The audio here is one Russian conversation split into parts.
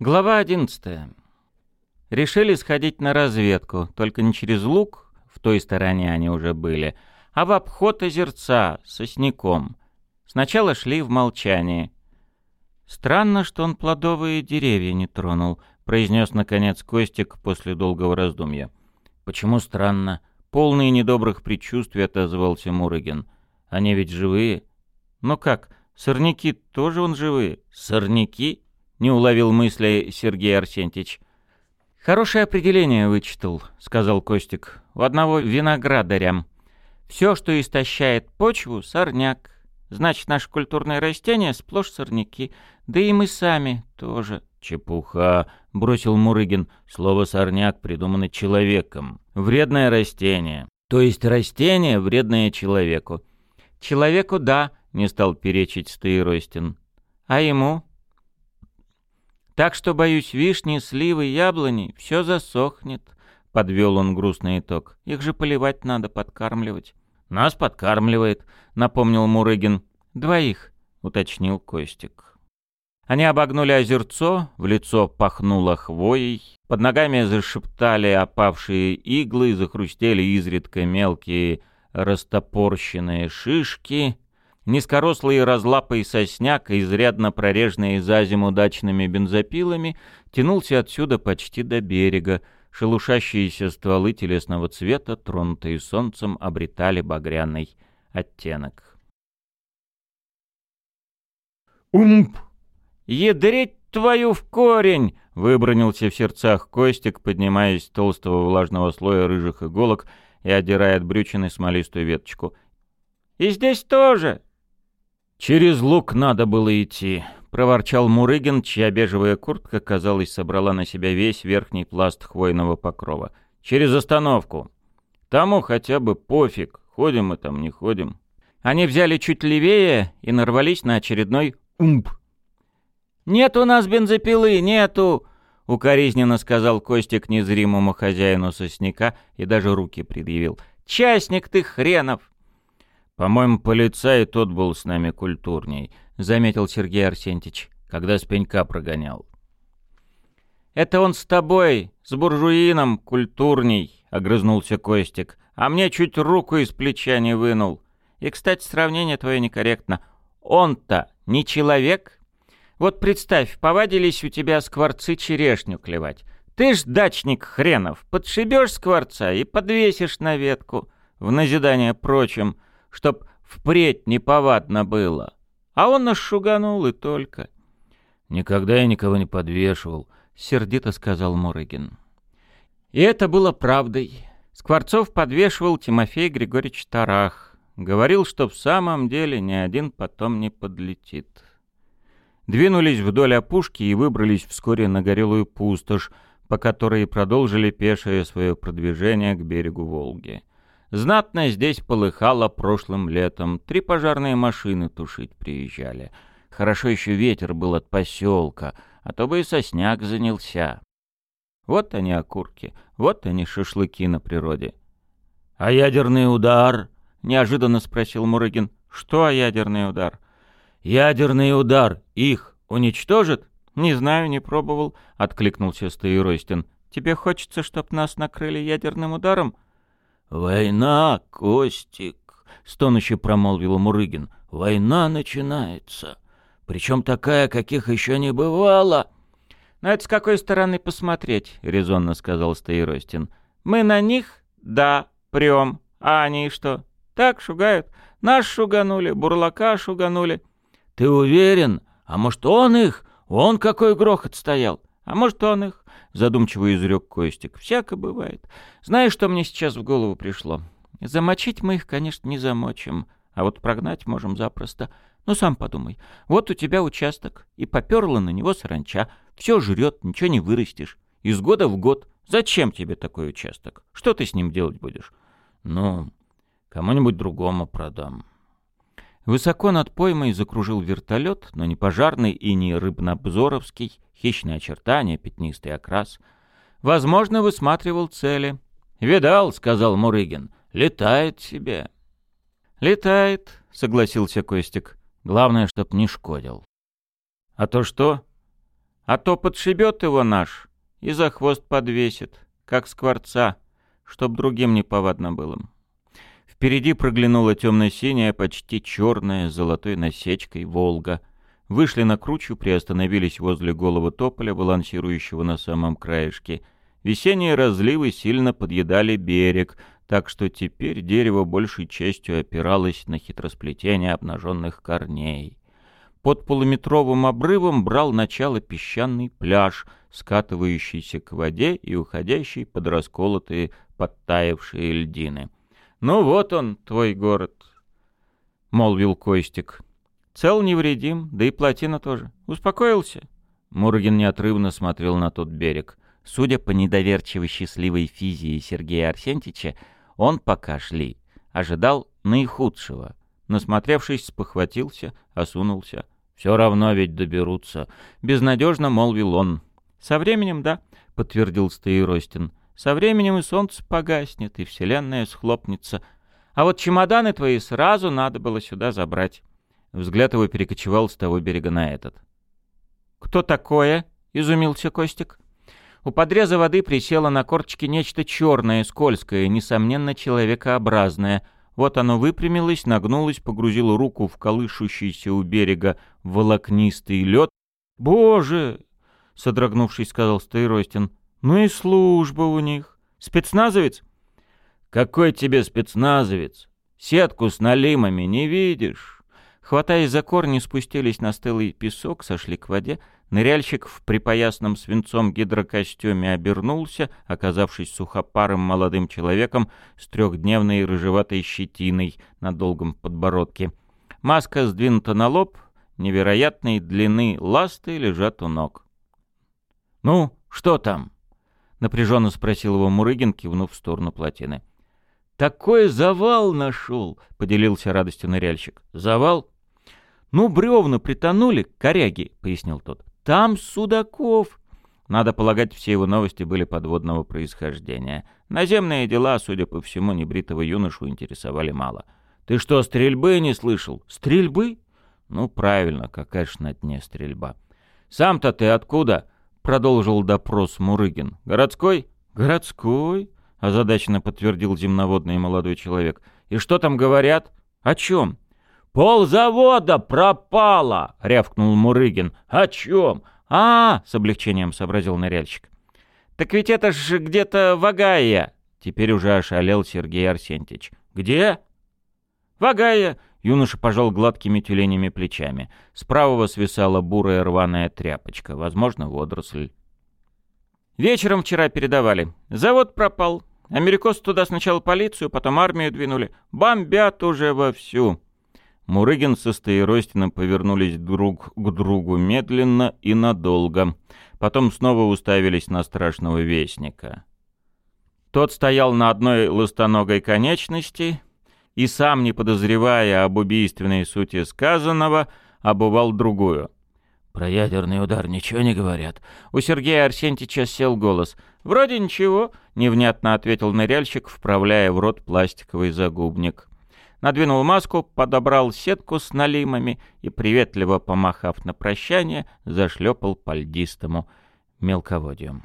Глава 11. Решили сходить на разведку, только не через луг, в той стороне они уже были, а в обход озерца сосняком. Сначала шли в молчании. «Странно, что он плодовые деревья не тронул», — произнес, наконец, Костик после долгого раздумья. «Почему странно?» — полный недобрых предчувствий отозвался Мурыгин. «Они ведь живые?» «Ну как, сорняки тоже он живые?» «Сорняки?» — не уловил мысли Сергей Арсентьевич. «Хорошее определение вычитал», — сказал Костик. «У одного виноградаря. Все, что истощает почву — сорняк. Значит, наши культурные растения — сплошь сорняки. Да и мы сами тоже». «Чепуха», — бросил Мурыгин. «Слово «сорняк» придумано человеком. Вредное растение. То есть растение, вредное человеку». «Человеку — да», — не стал перечить Стоиростин. «А ему?» Так что, боюсь, вишни, сливы, яблони — все засохнет», — подвел он грустный итог. «Их же поливать надо, подкармливать». «Нас подкармливает», — напомнил Мурыгин. «Двоих», — уточнил Костик. Они обогнули озерцо, в лицо пахнуло хвоей, под ногами зашептали опавшие иглы, захрустели изредка мелкие растопорщенные шишки, Низкорослый разлапый сосняк, изрядно прореженный за зиму дачными бензопилами, тянулся отсюда почти до берега. Шелушащиеся стволы телесного цвета, тронутые солнцем, обретали багряный оттенок. «Умп! Ядрить твою в корень!» — выбронился в сердцах Костик, поднимаясь с толстого влажного слоя рыжих иголок и одирая от брючины смолистую веточку. «И здесь тоже! «Через лук надо было идти», — проворчал Мурыгин, чья бежевая куртка, казалось, собрала на себя весь верхний пласт хвойного покрова. «Через остановку. Тому хотя бы пофиг, ходим мы там, не ходим». Они взяли чуть левее и нарвались на очередной «умп». «Нет у нас бензопилы, нету!» — укоризненно сказал Костик незримому хозяину сосняка и даже руки предъявил. «Частник ты хренов!» «По-моему, полицай тот был с нами культурней», — заметил Сергей Арсентьевич, когда с пенька прогонял. «Это он с тобой, с буржуином, культурней», — огрызнулся Костик. «А мне чуть руку из плеча не вынул. И, кстати, сравнение твое некорректно. Он-то не человек? Вот представь, повадились у тебя скворцы черешню клевать. Ты ж дачник хренов, подшибешь скворца и подвесишь на ветку. В назидание прочим — чтоб впредь неповадно было. А он нас шуганул и только. «Никогда я никого не подвешивал», — сердито сказал Мурыгин. И это было правдой. Скворцов подвешивал Тимофей Григорьевич Тарах. Говорил, что в самом деле ни один потом не подлетит. Двинулись вдоль опушки и выбрались вскоре на горелую пустошь, по которой продолжили пешее свое продвижение к берегу Волги. Знатно здесь полыхало прошлым летом. Три пожарные машины тушить приезжали. Хорошо еще ветер был от поселка, а то бы и сосняк занялся. Вот они окурки, вот они шашлыки на природе. — А ядерный удар? — неожиданно спросил Мурыгин. — Что ядерный удар? — Ядерный удар их уничтожит? — Не знаю, не пробовал, — откликнулся Стоиростин. — Тебе хочется, чтоб нас накрыли ядерным ударом? — «Война, Костик!» — стонуще промолвил Мурыгин. «Война начинается. Причем такая, каких еще не бывало». «Но это с какой стороны посмотреть?» — резонно сказал Стоиростин. «Мы на них? Да, прям. А они что? Так шугают. Нас шуганули, бурлака шуганули». «Ты уверен? А может, он их? Он какой грохот стоял? А может, он их? Задумчиво изрек Костик. «Всяко бывает. Знаешь, что мне сейчас в голову пришло? Замочить мы их, конечно, не замочим, а вот прогнать можем запросто. Ну, сам подумай. Вот у тебя участок, и поперла на него саранча. Все жрет, ничего не вырастешь. Из года в год. Зачем тебе такой участок? Что ты с ним делать будешь? Ну, кому-нибудь другому продам». Высоко над поймой закружил вертолет, но не пожарный и не рыбнообзоровский, хищные очертания, пятнистый окрас. Возможно, высматривал цели. «Видал», — сказал Мурыгин, — «летает себе». «Летает», — согласился Костик. «Главное, чтоб не шкодил». «А то что?» А то подшибет его наш и за хвост подвесит, как скворца, чтоб другим не повадно было. Впереди проглянула темно-синяя, почти черная, с золотой насечкой «Волга». Вышли на кручу, приостановились возле голого тополя, балансирующего на самом краешке. Весенние разливы сильно подъедали берег, так что теперь дерево большей частью опиралось на хитросплетение обнаженных корней. Под полуметровым обрывом брал начало песчаный пляж, скатывающийся к воде и уходящий под расколотые подтаявшие льдины. «Ну вот он, твой город», — молвил Костик. «Цел невредим, да и плотина тоже. Успокоился?» Мургин неотрывно смотрел на тот берег. Судя по недоверчивой счастливой физии Сергея Арсентича, он, пока шли, ожидал наихудшего. Насмотревшись, спохватился, осунулся. «Все равно ведь доберутся», — безнадежно молвил он. «Со временем, да», — подтвердил Стаиростин. «Со временем и солнце погаснет, и вселенная схлопнется. А вот чемоданы твои сразу надо было сюда забрать». Взгляд его перекочевал с того берега на этот. «Кто такое?» — изумился Костик. У подреза воды присело на корточке нечто черное, скользкое, несомненно, человекообразное. Вот оно выпрямилось, нагнулось, погрузило руку в колышущийся у берега волокнистый лед. «Боже!» — содрогнувшись, сказал Стаиростин. «Ну и служба у них. Спецназовец?» «Какой тебе спецназовец? Сетку с налимами не видишь?» Хватаясь за корни, спустились на стылый песок, сошли к воде, Ныряльщик в припоясном свинцом гидрокостюме обернулся, оказавшись сухопарым молодым человеком с трехдневной рыжеватой щетиной на долгом подбородке. Маска сдвинута на лоб, невероятной длины ласты лежат у ног. «Ну, что там?» — напряженно спросил его Мурыгин, кивнув в сторону плотины. «Такой завал нашел!» — поделился радостью ныряльщик. «Завал?» «Ну, бревна притонули, коряги», — пояснил тот. Там Судаков. Надо полагать, все его новости были подводного происхождения. Наземные дела, судя по всему, небритого юношу интересовали мало. «Ты что, стрельбы не слышал?» «Стрельбы?» «Ну, правильно, какая ж на дне стрельба». «Сам-то ты откуда?» — продолжил допрос Мурыгин. «Городской?» «Городской?» — озадаченно подтвердил земноводный молодой человек. «И что там говорят?» «О чем?» «Пол завода пропало!» — рявкнул Мурыгин. «О чем?» «А, — с облегчением сообразил ныряльщик. «Так ведь это ж где-то Вагая!» Теперь уже ошалел Сергей Арсентьевич. «Где?» «Вагая!» — юноша пожал гладкими тюленями плечами. С правого свисала бурая рваная тряпочка, возможно, водоросль. «Вечером вчера передавали. Завод пропал. Америкосы туда сначала полицию, потом армию двинули. Бомбят уже вовсю. Мурыгин со Стоиростиным повернулись друг к другу медленно и надолго. Потом снова уставились на страшного вестника. Тот стоял на одной ластоногой конечности и, сам не подозревая об убийственной сути сказанного, обувал другую. «Про ядерный удар ничего не говорят?» У Сергея Арсентьевича сел голос. «Вроде ничего», — невнятно ответил ныряльщик, вправляя в рот пластиковый загубник надвинул маску, подобрал сетку с налимами и, приветливо помахав на прощание, зашлепал по льдистому мелководью.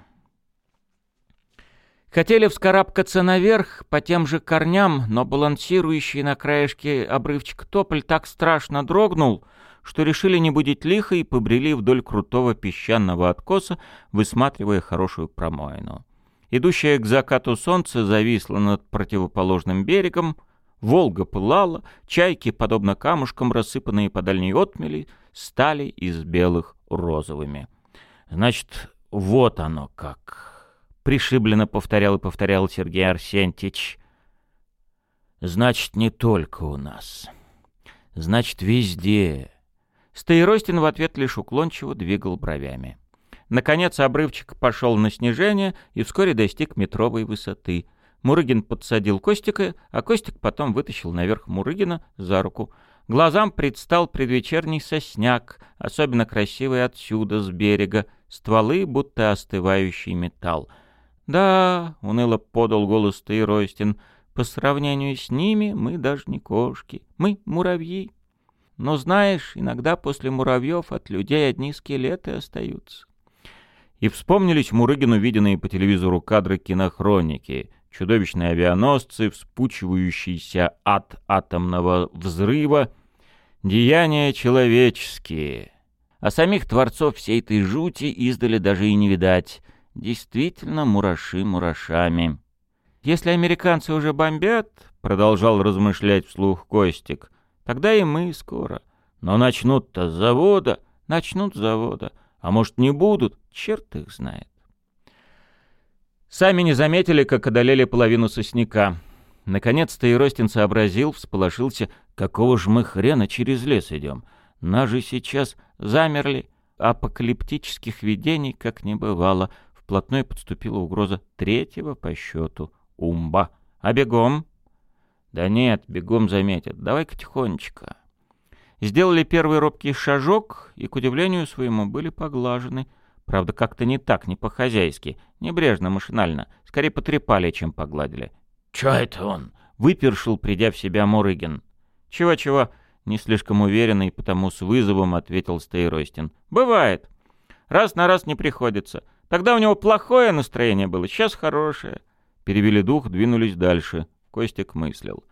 Хотели вскарабкаться наверх по тем же корням, но балансирующий на краешке обрывчик тополь так страшно дрогнул, что решили не будить лихо и побрели вдоль крутого песчаного откоса, высматривая хорошую промоину. Идущее к закату солнце зависло над противоположным берегом, Волга пылала, чайки, подобно камушкам, рассыпанные по дальней отмели, стали из белых розовыми. «Значит, вот оно как!» — пришибленно повторял и повторял Сергей Арсентьевич. «Значит, не только у нас. Значит, везде». Стоиростин в ответ лишь уклончиво двигал бровями. Наконец обрывчик пошел на снижение и вскоре достиг метровой высоты — Мурыгин подсадил Костика, а Костик потом вытащил наверх Мурыгина за руку. Глазам предстал предвечерний сосняк, особенно красивый отсюда, с берега, стволы, будто остывающий металл. «Да», — уныло подал голос Таиростин, — «по сравнению с ними мы даже не кошки, мы муравьи. Но знаешь, иногда после муравьев от людей одни скелеты остаются. И вспомнились Мурыгину виденные по телевизору кадры кинохроники, чудовищные авианосцы, вспучивающийся от атомного взрыва, деяния человеческие. А самих творцов всей этой жути издали даже и не видать. Действительно, мураши мурашами. «Если американцы уже бомбят», — продолжал размышлять вслух Костик, — «тогда и мы скоро. Но начнут-то с завода, начнут с завода, а может не будут, черт их знает». Сами не заметили, как одолели половину сосняка. Наконец-то Иростин сообразил, всполошился, какого ж мы хрена через лес идем. Нас же сейчас замерли, апокалиптических видений как не бывало. Вплотную подступила угроза третьего по счету Умба. А бегом? Да нет, бегом заметят. Давай-ка тихонечко. Сделали первый робкий шажок и, к удивлению своему, были поглажены. Правда, как-то не так, не по-хозяйски, небрежно, машинально. Скорее потрепали, чем погладили. «Чё это он?» — выпершил, придя в себя Мурыгин. «Чего-чего?» — не слишком уверенный, потому с вызовом ответил Стейростин. «Бывает. Раз на раз не приходится. Тогда у него плохое настроение было, сейчас хорошее. Перевели дух, двинулись дальше. Костик мыслил.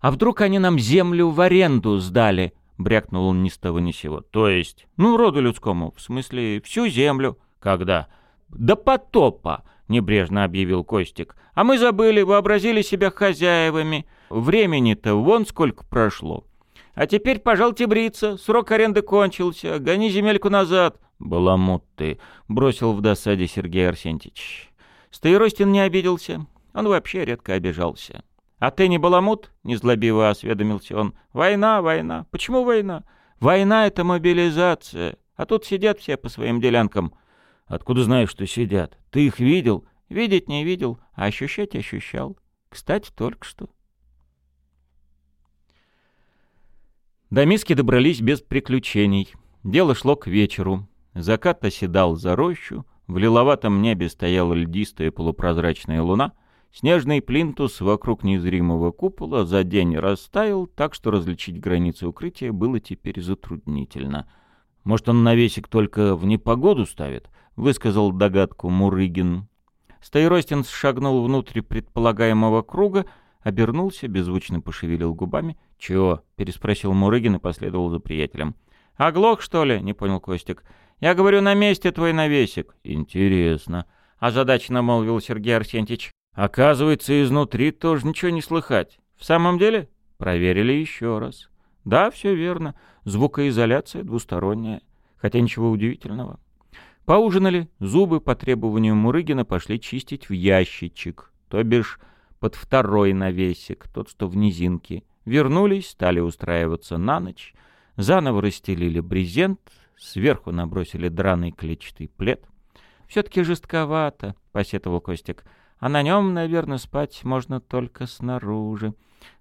«А вдруг они нам землю в аренду сдали?» — брякнул он ни с того ни сего. «То есть?» «Ну, роду людскому. В смысле, всю землю». «Когда?» «До потопа», — небрежно объявил Костик. «А мы забыли, вообразили себя хозяевами. Времени-то вон сколько прошло. А теперь, пожалуйте, бриться. Срок аренды кончился. Гони земельку назад». «Баламут ты», — бросил в досаде Сергей Арсентьевич. Стоиростин не обиделся. Он вообще редко обижался. «А ты не баламут?» — незлобиво осведомился он. «Война, война. Почему война? Война — это мобилизация. А тут сидят все по своим делянкам». «Откуда знаешь, что сидят? Ты их видел?» «Видеть не видел, а ощущать ощущал. Кстати, только что». До миски добрались без приключений. Дело шло к вечеру. Закат оседал за рощу, в лиловатом небе стояла льдистая полупрозрачная луна, снежный плинтус вокруг незримого купола за день растаял, так что различить границы укрытия было теперь затруднительно. «Может, он навесик только в непогоду ставит?» — высказал догадку Мурыгин. Стаиростин шагнул внутрь предполагаемого круга, обернулся, беззвучно пошевелил губами. «Чего?» — переспросил Мурыгин и последовал за приятелем. «Оглох, что ли?» — не понял Костик. Я говорю, на месте твой навесик. Интересно. Озадаченно молвил Сергей Арсентьевич. Оказывается, изнутри тоже ничего не слыхать. В самом деле? Проверили еще раз. Да, все верно. Звукоизоляция двусторонняя. Хотя ничего удивительного. Поужинали, зубы по требованию Мурыгина пошли чистить в ящичек, то бишь под второй навесик, тот, что в низинке. Вернулись, стали устраиваться на ночь, заново расстелили брезент, Сверху набросили драный клетчатый плед. «Все-таки жестковато», — посетовал Костик. «А на нем, наверное, спать можно только снаружи.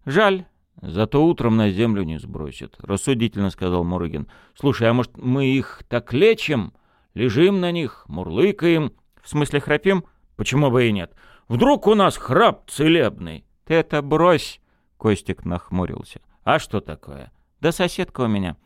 Жаль, зато утром на землю не сбросит», — рассудительно сказал Мурыгин. «Слушай, а может, мы их так лечим? Лежим на них, мурлыкаем. В смысле храпим? Почему бы и нет? Вдруг у нас храп целебный?» «Ты это брось!» — Костик нахмурился. «А что такое?» «Да соседка у меня».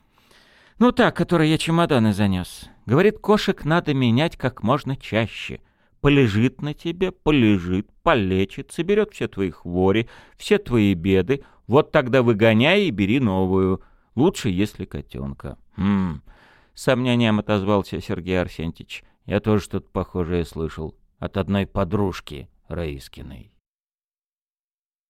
Ну так, которой я чемоданы занес. Говорит, кошек надо менять как можно чаще. Полежит на тебе, полежит, полечит, соберет все твои хвори, все твои беды. Вот тогда выгоняй и бери новую. Лучше, если котенка. Хм. Сомнением отозвался Сергей Арсентьевич. Я тоже что-то похожее слышал. От одной подружки Раискиной.